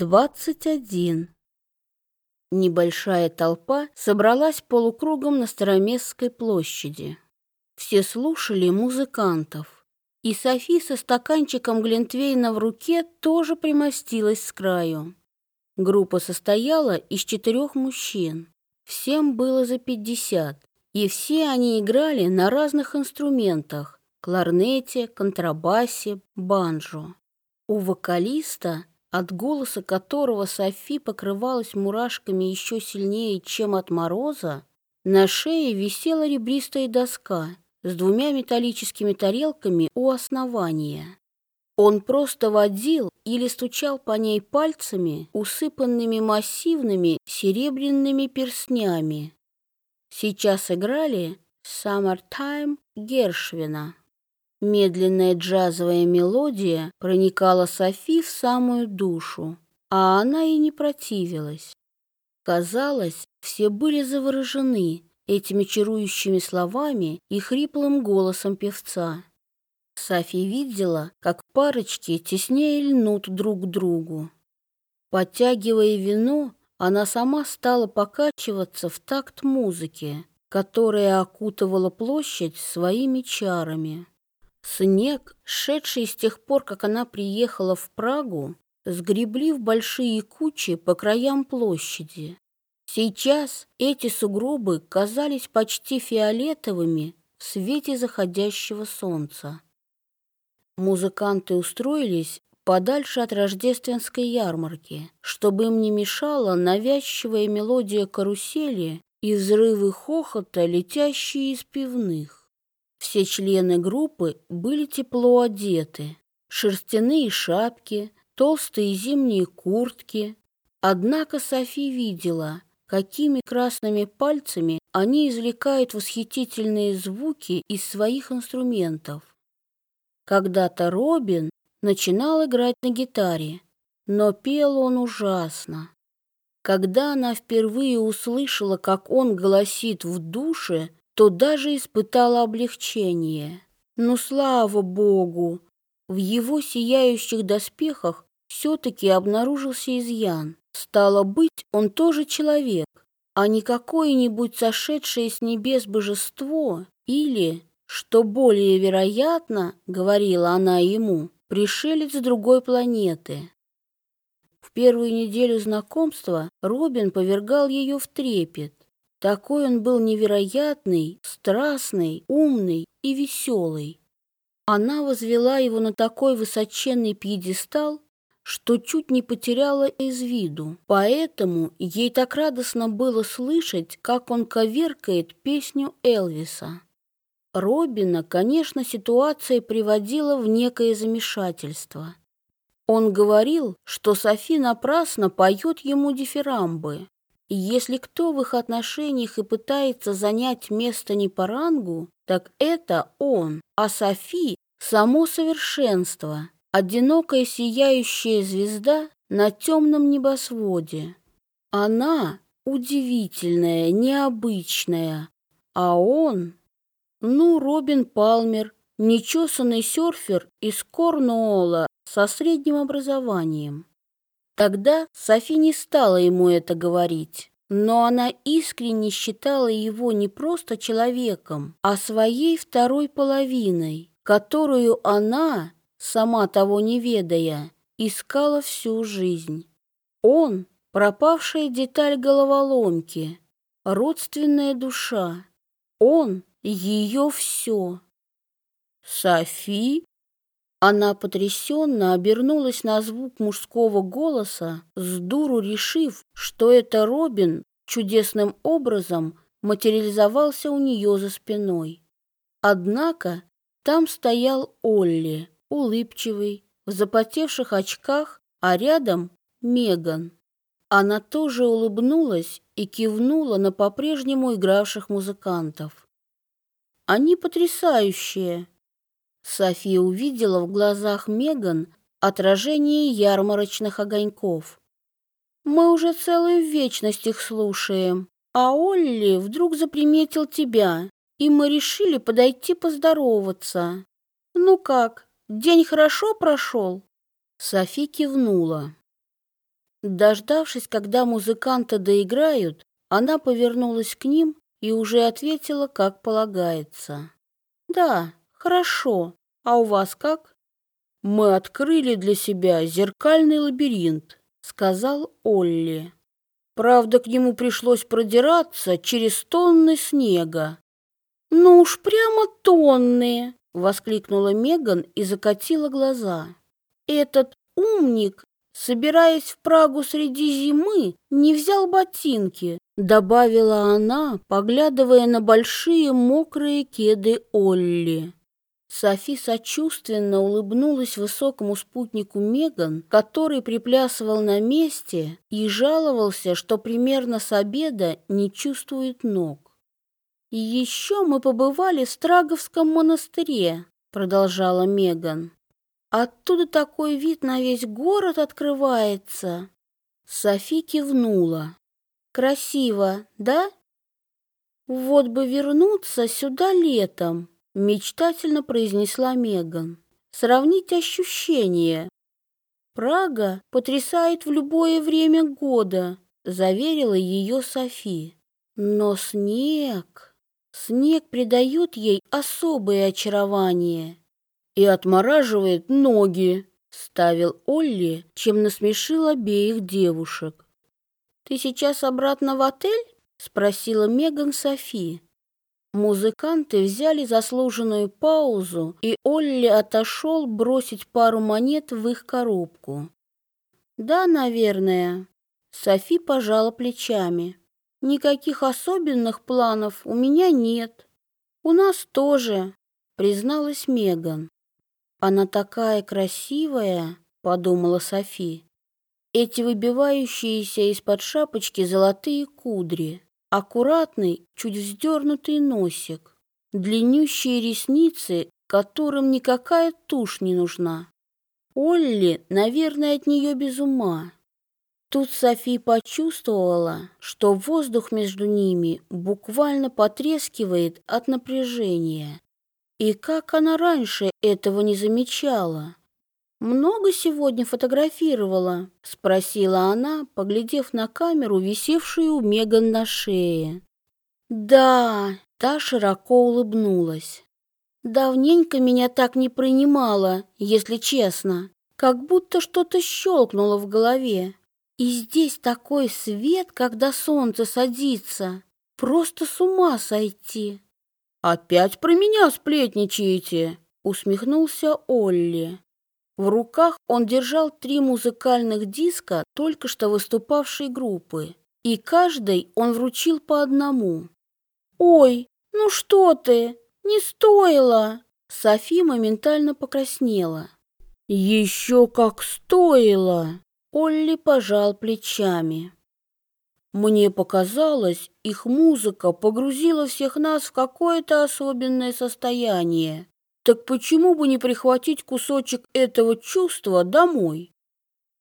Двадцать один. Небольшая толпа собралась полукругом на Староместской площади. Все слушали музыкантов. И Софи со стаканчиком Глинтвейна в руке тоже примостилась с краю. Группа состояла из четырех мужчин. Всем было за пятьдесят, и все они играли на разных инструментах – кларнете, контрабасе, банджо. У вокалиста от голоса которого Софи покрывалась мурашками еще сильнее, чем от мороза, на шее висела ребристая доска с двумя металлическими тарелками у основания. Он просто водил или стучал по ней пальцами, усыпанными массивными серебряными перстнями. Сейчас играли «Summertime» Гершвина. Медленная джазовая мелодия проникала Софи в самую душу, а она и не противилась. Казалось, все были заворожены этими чарующими словами и хриплым голосом певца. Софи видела, как парочки теснее льнут друг к другу. Подтягивая вино, она сама стала покачиваться в такт музыки, которая окутывала площадь своими чарами. Снег, шедший с тех пор, как она приехала в Прагу, сгребли в большие кучи по краям площади. Сейчас эти сугробы казались почти фиолетовыми в свете заходящего солнца. Музыканты устроились подальше от рождественской ярмарки, чтобы им не мешала навязчивая мелодия карусели и взрывы хохота, летящие из пивных. Все члены группы были тепло одеты. Шерстяные шапки, толстые зимние куртки. Однако Софи видела, какими красными пальцами они извлекают восхитительные звуки из своих инструментов. Когда-то Робин начинал играть на гитаре, но пел он ужасно. Когда она впервые услышала, как он голосит в душе, то даже испытала облегчение. Но, слава богу, в его сияющих доспехах все-таки обнаружился изъян. Стало быть, он тоже человек, а не какое-нибудь сошедшее с небес божество или, что более вероятно, говорила она ему, пришелец другой планеты. В первую неделю знакомства Робин повергал ее в трепет. Такой он был невероятный, страстный, умный и веселый. Она возвела его на такой высоченный пьедестал, что чуть не потеряла из виду. Поэтому ей так радостно было слышать, как он коверкает песню Элвиса. Робина, конечно, ситуация приводила в некое замешательство. Он говорил, что Софи напрасно поет ему дифирамбы, и если кто в их отношениях и пытается занять место не по рангу, так это он, а Софи — само совершенство, одинокая сияющая звезда на темном небосводе. Она удивительная, необычная, а он... Ну, Робин Палмер, нечесанный серфер из Корнуолла со средним образованием. Тогда Софи не стала ему это говорить, но она искренне считала его не просто человеком, а своей второй половиной, которую она, сама того не ведая, искала всю жизнь. Он — пропавшая деталь головоломки, родственная душа. Он — ее все. Софи она потрясенно обернулась на звук мужского голоса, с дуру решив, что это Робин чудесным образом материализовался у нее за спиной. Однако там стоял Олли, улыбчивый, в запотевших очках, а рядом Меган. Она тоже улыбнулась и кивнула на по-прежнему игравших музыкантов. «Они потрясающие!» София увидела в глазах Меган отражение ярмарочных огоньков. «Мы уже целую вечность их слушаем, а Олли вдруг заприметил тебя, и мы решили подойти поздороваться. Ну как, день хорошо прошел?» Софи кивнула. Дождавшись, когда музыканты доиграют, она повернулась к ним и уже ответила, как полагается. «Да, хорошо. А у вас как?» «Мы открыли для себя зеркальный лабиринт», — сказал Олли. Правда, к нему пришлось продираться через тонны снега. «Ну уж прямо тонны!» — воскликнула Меган и закатила глаза. «Этот умник, собираясь в Прагу среди зимы, не взял ботинки», — добавила она, поглядывая на большие мокрые кеды Олли. Софи сочувственно улыбнулась высокому спутнику Меган, который приплясывал на месте и жаловался, что примерно с обеда не чувствует ног. «И еще мы побывали в Страговском монастыре», — продолжала Меган. «Оттуда такой вид на весь город открывается». Софи кивнула. «Красиво, да?» «Вот бы вернуться сюда летом», мечтательно произнесла Меган. Сравнить ощущения. Прага потрясает в любое время года, заверила ее Софи. Но снег, снег придает ей особое очарование и отмораживает ноги, ставил Олли, чем насмешил обеих девушек. Ты сейчас обратно в отель? спросила Меган Софи. Музыканты взяли заслуженную паузу, и Олли отошел бросить пару монет в их коробку. «Да, наверное». Софи пожала плечами. «Никаких особенных планов у меня нет. У нас тоже», — призналась Меган. «Она такая красивая», — подумала Софи. «Эти выбивающиеся из-под шапочки золотые кудри» аккуратный, чуть вздернутый носик, длиннющие ресницы, которым никакая тушь не нужна. Олли, наверное, от нее без ума. Тут Софи почувствовала, что воздух между ними буквально потрескивает от напряжения. И как она раньше этого не замечала? «Много сегодня фотографировала?» — спросила она, поглядев на камеру, висевшую у Меган на шее. «Да», — та широко улыбнулась. «Давненько меня так не принимала, если честно. Как будто что-то щелкнуло в голове. И здесь такой свет, когда солнце садится. Просто с ума сойти». «Опять про меня сплетничаете?» — усмехнулся Олли. В руках он держал три музыкальных диска только что выступавшей группы, и каждый он вручил по одному. «Ой, ну что ты, не стоило!» Софи моментально покраснела. «Еще как стоило!» Олли пожал плечами. Мне показалось, их музыка погрузила всех нас в какое-то особенное состояние. Так почему бы не прихватить кусочек этого чувства домой?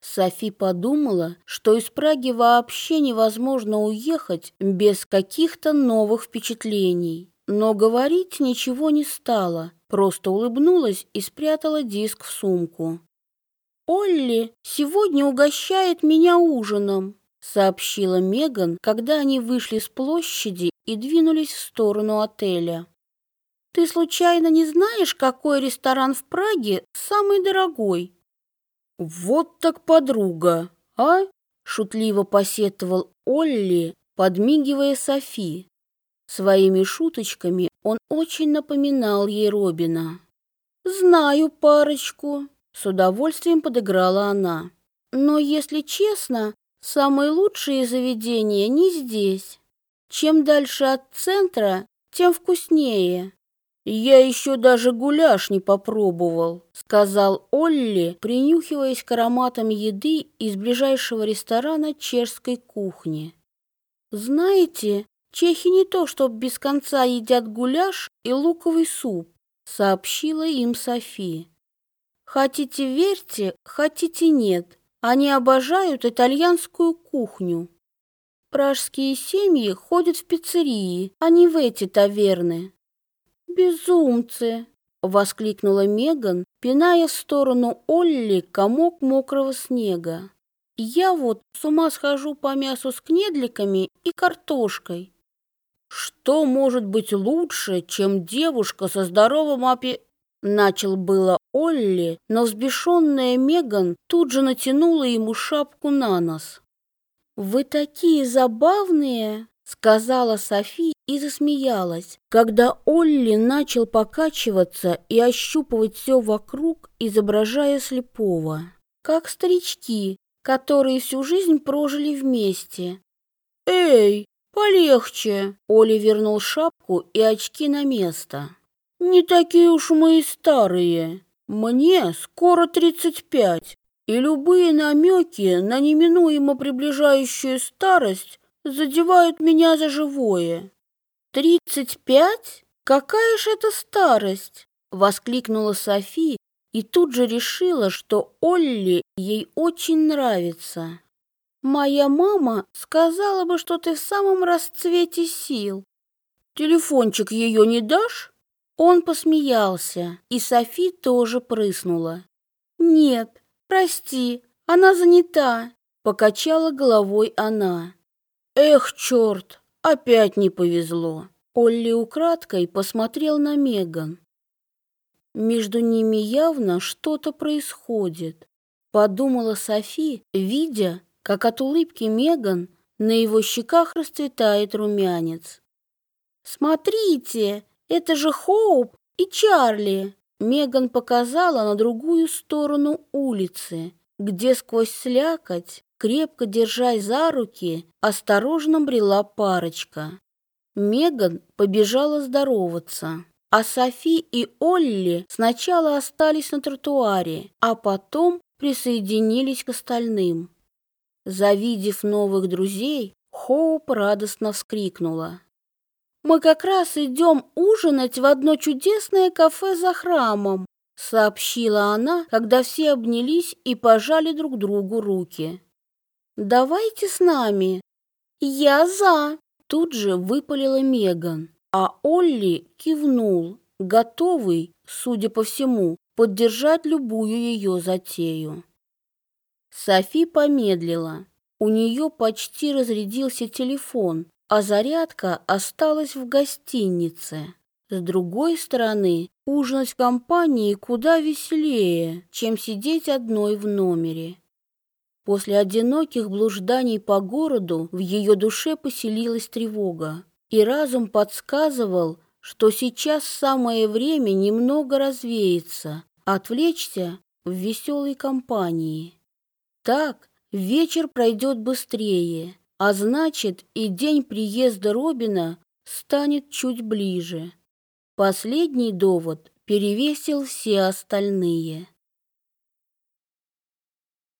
Софи подумала, что из Праги вообще невозможно уехать без каких-то новых впечатлений. Но говорить ничего не стала, просто улыбнулась и спрятала диск в сумку. «Олли сегодня угощает меня ужином», — сообщила Меган, когда они вышли с площади и двинулись в сторону отеля. Ты случайно не знаешь, какой ресторан в Праге самый дорогой? Вот так подруга, а? Шутливо посетовал Олли, подмигивая Софи. Своими шуточками он очень напоминал ей Робина. «Знаю парочку», — с удовольствием подыграла она. «Но, если честно, самые лучшие заведения не здесь. Чем дальше от центра, тем вкуснее. «Я еще даже гуляш не попробовал», — сказал Олли, принюхиваясь к ароматам еды из ближайшего ресторана чешской кухни. «Знаете, чехи не то, чтоб без конца едят гуляш и луковый суп», — сообщила им Софи. «Хотите верьте, хотите нет, они обожают итальянскую кухню. Пражские семьи ходят в пиццерии, а не в эти таверны. «Безумцы!» — воскликнула Меган, пиная в сторону Олли комок мокрого снега. Я вот с ума схожу по мясу с кнедликами и картошкой. Что может быть лучше, чем девушка со здоровым апи... Начал было Олли, но взбешенная Меган тут же натянула ему шапку на нос. «Вы такие забавные!» — сказала Софи и засмеялась, когда Олли начал покачиваться и ощупывать все вокруг, изображая слепого. Как старички, которые всю жизнь прожили вместе. «Эй, полегче!» Оля вернул шапку и очки на место. «Не такие уж мы и старые. Мне скоро тридцать пять, и любые намеки на неминуемо приближающую старость задевают меня за живое». «Тридцать пять? Какая ж это старость!» — воскликнула Софи, и тут же решила, что Олли ей очень нравится. «Моя мама сказала бы, что ты в самом расцвете сил. Телефончик ее не дашь?» Он посмеялся, и Софи тоже прыснула. «Нет, прости, она занята», — покачала головой она. «Эх, черт, опять не повезло». Олли украдкой посмотрел на Меган. Между ними явно что-то происходит, подумала Софи, видя, как от улыбки Меган на его щеках расцветает румянец. Смотрите, это же Хоуп и Чарли. Меган показала на другую сторону улицы, где сквозь слякоть, крепко держась за руки, осторожно брела парочка. Меган побежала здороваться. А Софи и Олли сначала остались на тротуаре, а потом присоединились к остальным. Завидев новых друзей, Хоуп радостно вскрикнула. «Мы как раз идем ужинать в одно чудесное кафе за храмом», сообщила она, когда все обнялись и пожали друг другу руки. «Давайте с нами». «Я за», тут же выпалила Меган. А Олли кивнул, готовый, судя по всему, поддержать любую ее затею. Софи помедлила. У нее почти разрядился телефон, а зарядка осталась в гостинице. С другой стороны, ужинать в компании куда веселее, чем сидеть одной в номере. После одиноких блужданий по городу в ее душе поселилась тревога и разум подсказывал, что сейчас самое время немного развеяться, отвлечься в веселой компании. Так вечер пройдет быстрее, а значит и день приезда Робина станет чуть ближе. Последний довод перевесил все остальные.